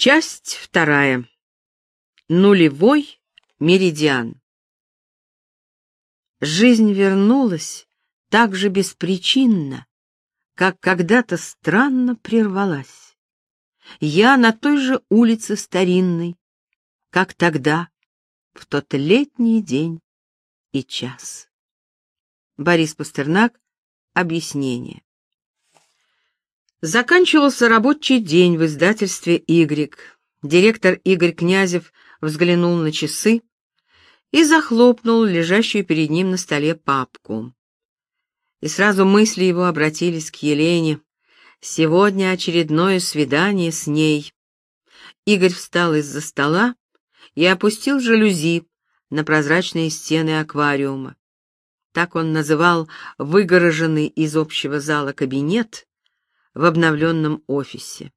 Часть вторая. Нулевой меридиан. Жизнь вернулась так же беспричинно, как когда-то странно прервалась. Я на той же улице старинной, как тогда, в тот летний день и час. Борис Пастернак. Объяснение. Заканчивался рабочий день в издательстве «Игрек». Директор Игорь Князев взглянул на часы и захлопнул лежащую перед ним на столе папку. И сразу мысли его обратились к Елене. Сегодня очередное свидание с ней. Игорь встал из-за стола и опустил жалюзи на прозрачные стены аквариума. Так он называл выгороженный из общего зала кабинет, в обновленном офисе.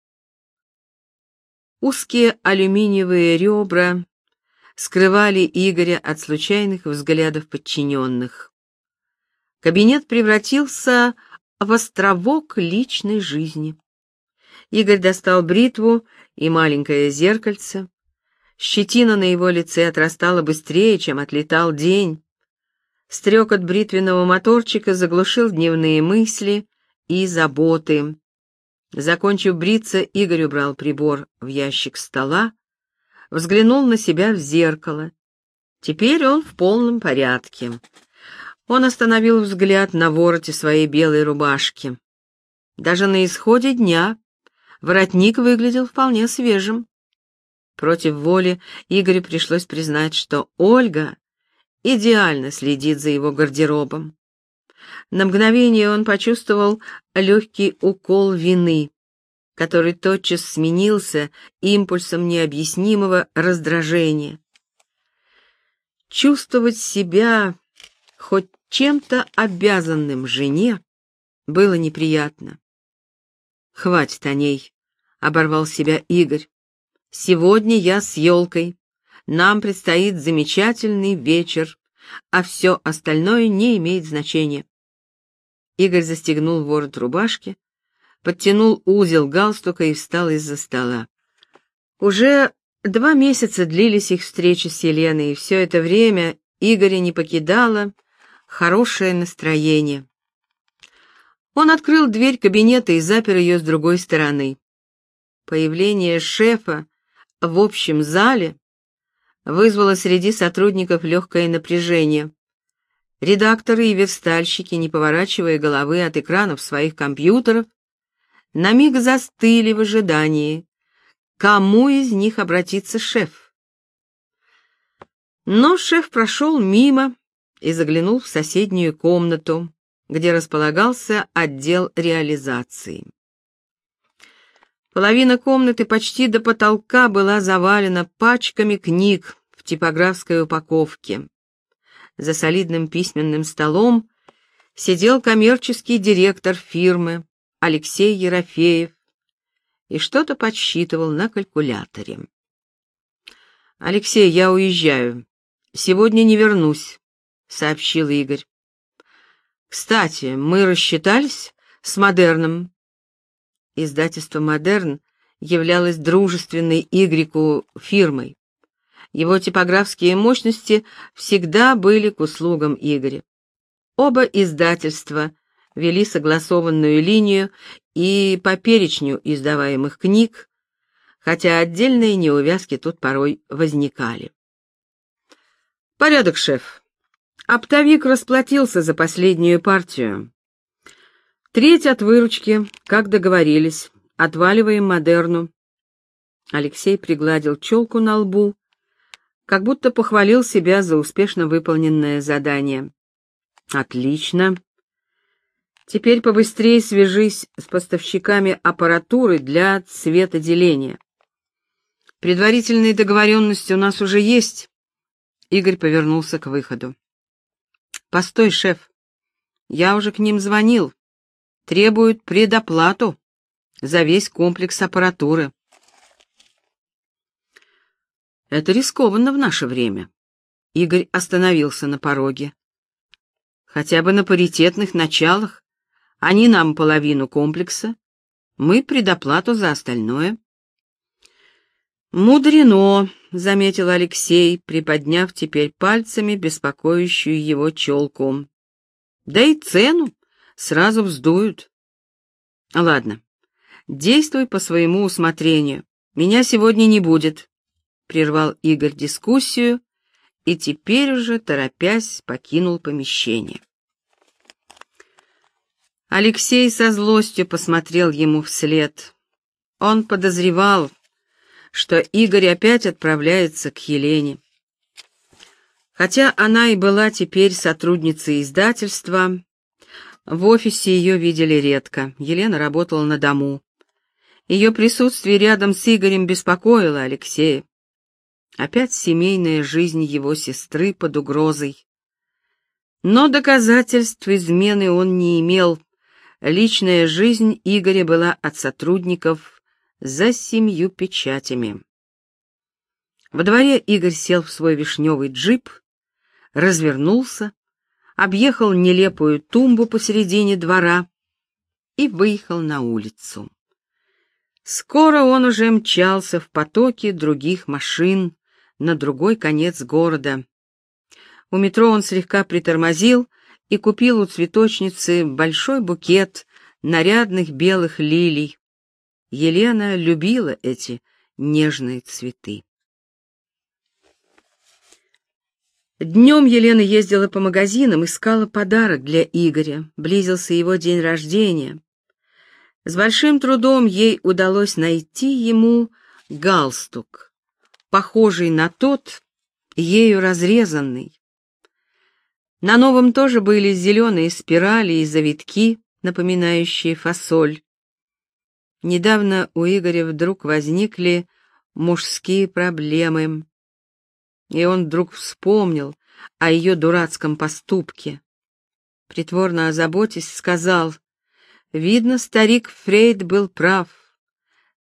Узкие алюминиевые ребра скрывали Игоря от случайных взглядов подчиненных. Кабинет превратился в островок личной жизни. Игорь достал бритву и маленькое зеркальце. Щетина на его лице отрастала быстрее, чем отлетал день. Стрекот бритвенного моторчика заглушил дневные мысли и заботы. Закончив бриться, Игорь убрал прибор в ящик стола, взглянул на себя в зеркало. Теперь он в полном порядке. Он остановил взгляд на вороте своей белой рубашки. Даже на исходе дня воротник выглядел вполне свежим. Против воли Игорю пришлось признать, что Ольга идеально следит за его гардеробом. На мгновение он почувствовал легкий укол вины, который тотчас сменился импульсом необъяснимого раздражения. Чувствовать себя хоть чем-то обязанным жене было неприятно. «Хватит о ней», — оборвал себя Игорь. «Сегодня я с елкой. Нам предстоит замечательный вечер, а все остальное не имеет значения. Игорь застегнул ворот рубашки, подтянул узел галстука и встал из-за стола. Уже два месяца длились их встречи с Еленой, и все это время Игоря не покидало хорошее настроение. Он открыл дверь кабинета и запер ее с другой стороны. Появление шефа в общем зале вызвало среди сотрудников легкое напряжение. Редакторы и верстальщики, не поворачивая головы от экранов своих компьютеров, на миг застыли в ожидании, кому из них обратится шеф. Но шеф прошел мимо и заглянул в соседнюю комнату, где располагался отдел реализации. Половина комнаты почти до потолка была завалена пачками книг в типографской упаковке. За солидным письменным столом сидел коммерческий директор фирмы Алексей Ерофеев и что-то подсчитывал на калькуляторе. «Алексей, я уезжаю. Сегодня не вернусь», — сообщил Игорь. «Кстати, мы рассчитались с Модерном». Издательство «Модерн» являлось дружественной Игреку фирмой. Его типографские мощности всегда были к услугам Игоря. Оба издательства вели согласованную линию и по перечню издаваемых книг, хотя отдельные неувязки тут порой возникали. «Порядок, шеф. Оптовик расплатился за последнюю партию. Треть от выручки, как договорились, отваливаем модерну». Алексей пригладил челку на лбу как будто похвалил себя за успешно выполненное задание. Отлично. Теперь побыстрее свяжись с поставщиками аппаратуры для цветоделения. Предварительные договоренности у нас уже есть. Игорь повернулся к выходу. Постой, шеф. Я уже к ним звонил. Требуют предоплату за весь комплекс аппаратуры. Это рискованно в наше время. Игорь остановился на пороге. Хотя бы на паритетных началах. Они нам половину комплекса, мы предоплату за остальное. «Мудрено», — заметил Алексей, приподняв теперь пальцами беспокоящую его челку. «Да и цену сразу вздуют». «Ладно, действуй по своему усмотрению. Меня сегодня не будет», — прервал Игорь дискуссию и теперь уже, торопясь, покинул помещение. Алексей со злостью посмотрел ему вслед. Он подозревал, что Игорь опять отправляется к Елене. Хотя она и была теперь сотрудницей издательства, в офисе ее видели редко. Елена работала на дому. Ее присутствие рядом с Игорем беспокоило Алексея. Опять семейная жизнь его сестры под угрозой. Но доказательств измены он не имел. Личная жизнь Игоря была от сотрудников за семью печатями. Во дворе Игорь сел в свой вишневый джип, развернулся, объехал нелепую тумбу посередине двора и выехал на улицу. Скоро он уже мчался в потоке других машин, на другой конец города. У метро он слегка притормозил и купил у цветочницы большой букет нарядных белых лилий. Елена любила эти нежные цветы. Днем Елена ездила по магазинам, искала подарок для Игоря. Близился его день рождения. С большим трудом ей удалось найти ему галстук похожий на тот, ею разрезанный. На новом тоже были зеленые спирали и завитки, напоминающие фасоль. Недавно у Игоря вдруг возникли мужские проблемы, и он вдруг вспомнил о ее дурацком поступке. Притворно озаботясь, сказал, «Видно, старик Фрейд был прав.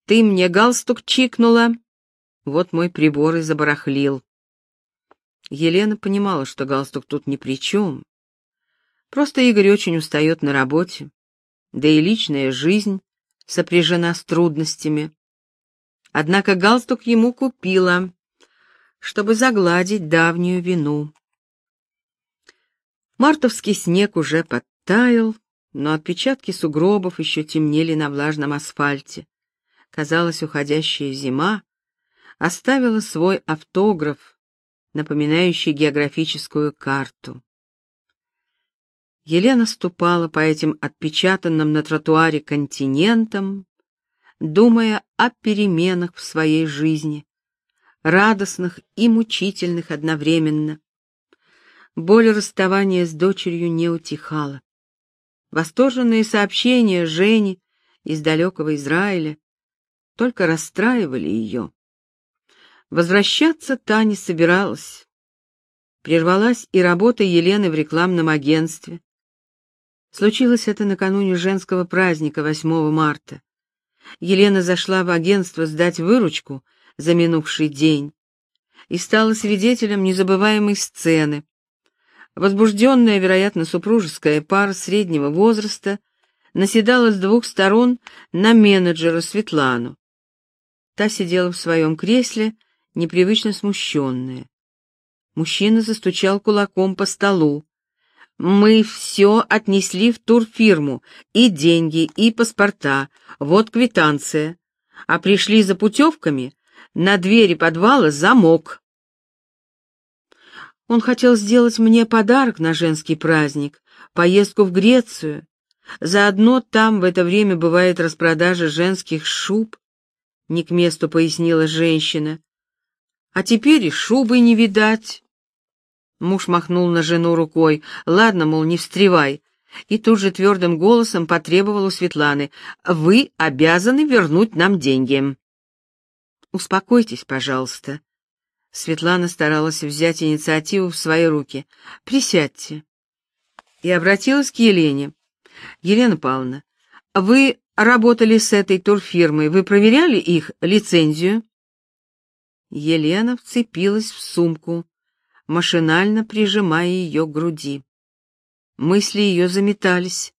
Ты мне галстук чикнула, вот мой прибор и забарахлил. Елена понимала, что галстук тут ни при чем. Просто Игорь очень устает на работе, да и личная жизнь сопряжена с трудностями. Однако галстук ему купила, чтобы загладить давнюю вину. Мартовский снег уже подтаял, но отпечатки сугробов еще темнели на влажном асфальте. Казалось, уходящая зима оставила свой автограф, напоминающий географическую карту. Елена ступала по этим отпечатанным на тротуаре континентам, думая о переменах в своей жизни, радостных и мучительных одновременно. Боль расставания с дочерью не утихала. Восторженные сообщения Жени из далекого Израиля только расстраивали ее. Возвращаться та не собиралась. Прервалась и работа Елены в рекламном агентстве. Случилось это накануне женского праздника 8 марта. Елена зашла в агентство сдать выручку за минувший день и стала свидетелем незабываемой сцены. Возбужденная, вероятно, супружеская пара среднего возраста наседала с двух сторон на менеджера Светлану. Та сидела в своем кресле, непривычно смущенная. Мужчина застучал кулаком по столу. «Мы все отнесли в турфирму, и деньги, и паспорта, вот квитанция. А пришли за путевками, на двери подвала замок». Он хотел сделать мне подарок на женский праздник, поездку в Грецию. Заодно там в это время бывает распродажа женских шуб, — не к месту пояснила женщина. А теперь и шубы не видать. Муж махнул на жену рукой. Ладно, мол, не встревай. И тут же твердым голосом потребовал у Светланы. Вы обязаны вернуть нам деньги. Успокойтесь, пожалуйста. Светлана старалась взять инициативу в свои руки. Присядьте. И обратилась к Елене. Елена Павловна, вы работали с этой турфирмой, вы проверяли их лицензию? Елена вцепилась в сумку, машинально прижимая ее к груди. Мысли ее заметались.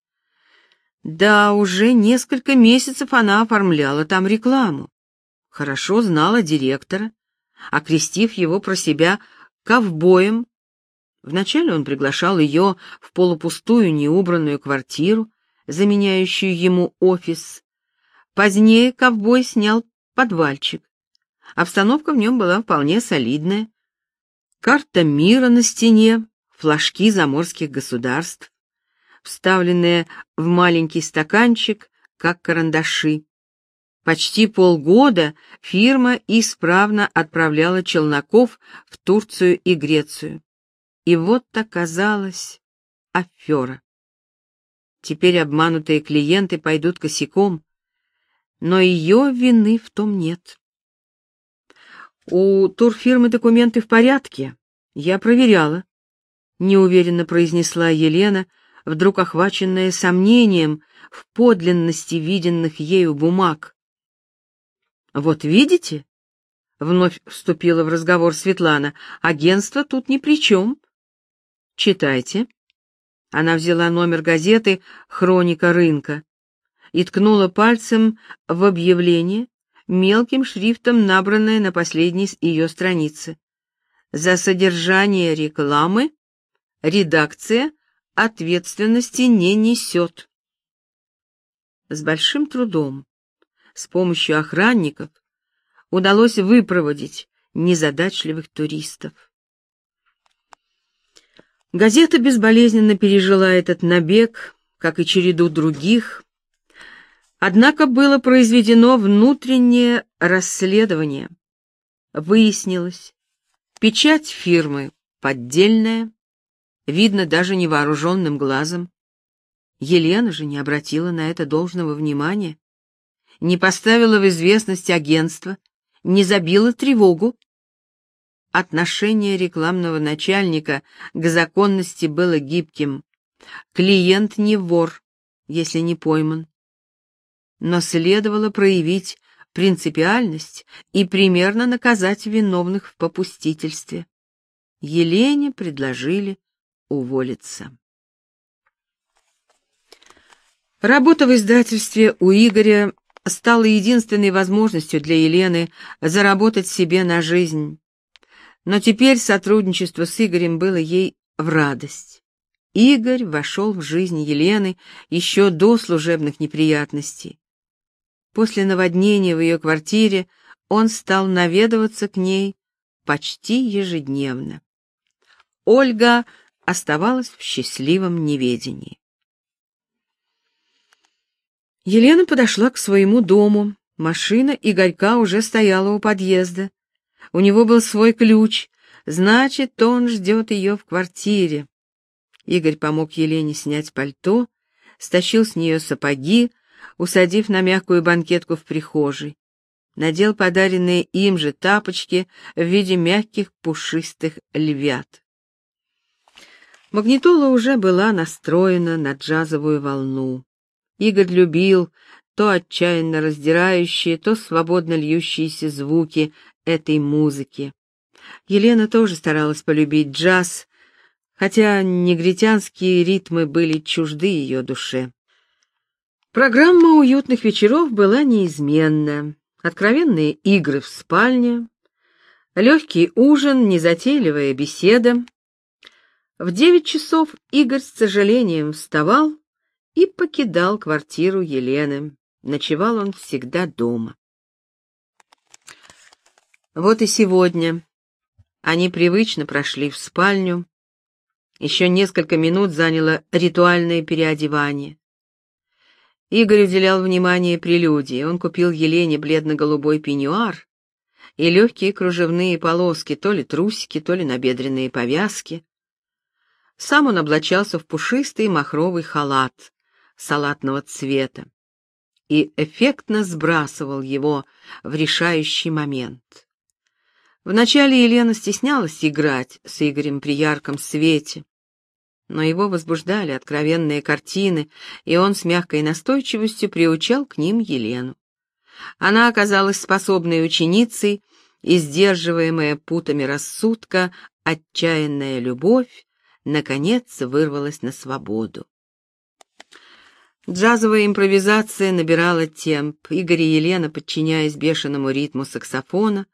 Да, уже несколько месяцев она оформляла там рекламу. хорошо знала директора, окрестив его про себя ковбоем. Вначале он приглашал ее в полупустую неубранную квартиру, заменяющую ему офис. Позднее ковбой снял подвальчик. Обстановка в нем была вполне солидная. Карта мира на стене, флажки заморских государств, вставленные в маленький стаканчик, как карандаши. Почти полгода фирма исправно отправляла челноков в Турцию и Грецию. И вот оказалась афера. Теперь обманутые клиенты пойдут косяком, но ее вины в том нет. У турфирмы документы в порядке. Я проверяла, неуверенно произнесла Елена, вдруг охваченная сомнением в подлинности виденных ею бумаг. Вот видите? Вновь вступила в разговор Светлана. Агентство тут ни при чем. Читайте. Она взяла номер газеты «Хроника рынка» и ткнула пальцем в объявление, мелким шрифтом набранное на последней ее странице. За содержание рекламы редакция ответственности не несет. С большим трудом, с помощью охранников, удалось выпроводить незадачливых туристов. Газета безболезненно пережила этот набег, как и череду других, однако было произведено внутреннее расследование. Выяснилось, печать фирмы поддельная, видно даже невооруженным глазом. Елена же не обратила на это должного внимания, не поставила в известность агентство, не забила тревогу. Отношение рекламного начальника к законности было гибким. Клиент не вор, если не пойман. Но следовало проявить принципиальность и примерно наказать виновных в попустительстве. Елене предложили уволиться. Работа в издательстве у Игоря стала единственной возможностью для Елены заработать себе на жизнь. Но теперь сотрудничество с Игорем было ей в радость. Игорь вошел в жизнь Елены еще до служебных неприятностей. После наводнения в ее квартире он стал наведываться к ней почти ежедневно. Ольга оставалась в счастливом неведении. Елена подошла к своему дому. Машина Игорька уже стояла у подъезда. У него был свой ключ, значит, он ждет ее в квартире. Игорь помог Елене снять пальто, стащил с нее сапоги, усадив на мягкую банкетку в прихожей. Надел подаренные им же тапочки в виде мягких пушистых львят. Магнитола уже была настроена на джазовую волну. Игорь любил то отчаянно раздирающие, то свободно льющиеся звуки этой музыки. Елена тоже старалась полюбить джаз, хотя негритянские ритмы были чужды ее душе. Программа уютных вечеров была неизменна. Откровенные игры в спальне, легкий ужин, незатейливая беседа. В девять часов Игорь с сожалением вставал и покидал квартиру Елены. Ночевал он всегда дома. Вот и сегодня они привычно прошли в спальню. Еще несколько минут заняло ритуальное переодевание. Игорь уделял внимание прелюдии. Он купил Елене бледно-голубой пеньюар и легкие кружевные полоски, то ли трусики, то ли набедренные повязки. Сам он облачался в пушистый махровый халат, салатного цвета и эффектно сбрасывал его в решающий момент. Вначале Елена стеснялась играть с Игорем при ярком свете, но его возбуждали откровенные картины, и он с мягкой настойчивостью приучал к ним Елену. Она оказалась способной ученицей, и сдерживаемая путами рассудка, отчаянная любовь, наконец вырвалась на свободу. Джазовая импровизация набирала темп. Игорь и Елена, подчиняясь бешеному ритму саксофона,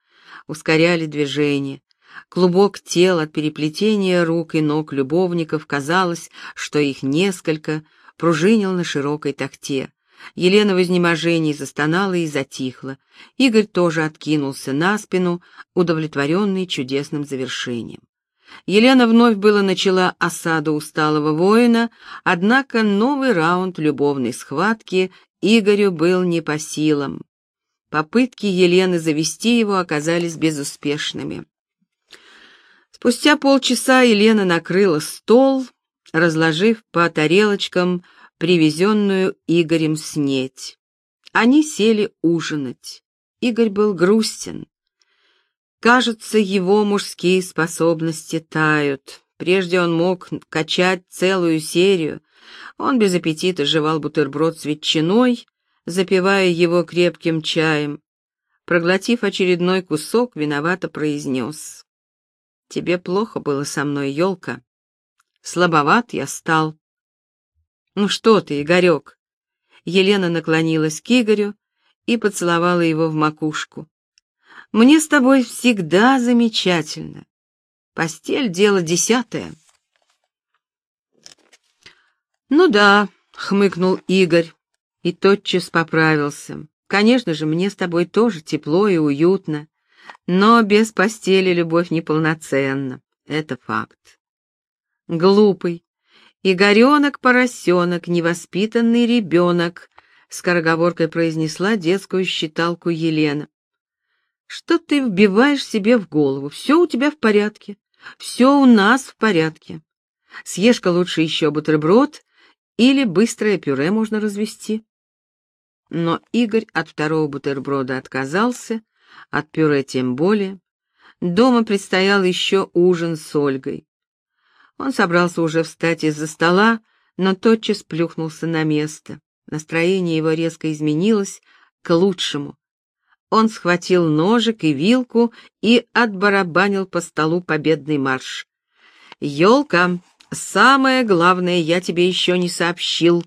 ускоряли движение. Клубок тел от переплетения рук и ног любовников казалось, что их несколько, пружинил на широкой такте. Елена в изнеможении застонала и затихла. Игорь тоже откинулся на спину, удовлетворенный чудесным завершением. Елена вновь было начала осаду усталого воина, однако новый раунд любовной схватки Игорю был не по силам. Попытки Елены завести его оказались безуспешными. Спустя полчаса Елена накрыла стол, разложив по тарелочкам привезенную Игорем снеть. Они сели ужинать. Игорь был грустен. Кажется, его мужские способности тают. Прежде он мог качать целую серию. Он без аппетита жевал бутерброд с ветчиной, запивая его крепким чаем. Проглотив очередной кусок, виновато произнес. «Тебе плохо было со мной, елка. Слабоват я стал». «Ну что ты, Игорек?» Елена наклонилась к Игорю и поцеловала его в макушку. Мне с тобой всегда замечательно. Постель — дело десятое. Ну да, — хмыкнул Игорь и тотчас поправился. Конечно же, мне с тобой тоже тепло и уютно, но без постели любовь неполноценна. Это факт. Глупый, Игоренок-поросенок, невоспитанный ребенок, — скороговоркой произнесла детскую считалку Елена. Что ты вбиваешь себе в голову? Все у тебя в порядке. Все у нас в порядке. Съешь-ка лучше еще бутерброд или быстрое пюре можно развести. Но Игорь от второго бутерброда отказался, от пюре тем более. Дома предстоял еще ужин с Ольгой. Он собрался уже встать из-за стола, но тотчас плюхнулся на место. Настроение его резко изменилось к лучшему. Он схватил ножик и вилку и отбарабанил по столу победный марш. «Елка, самое главное я тебе еще не сообщил»,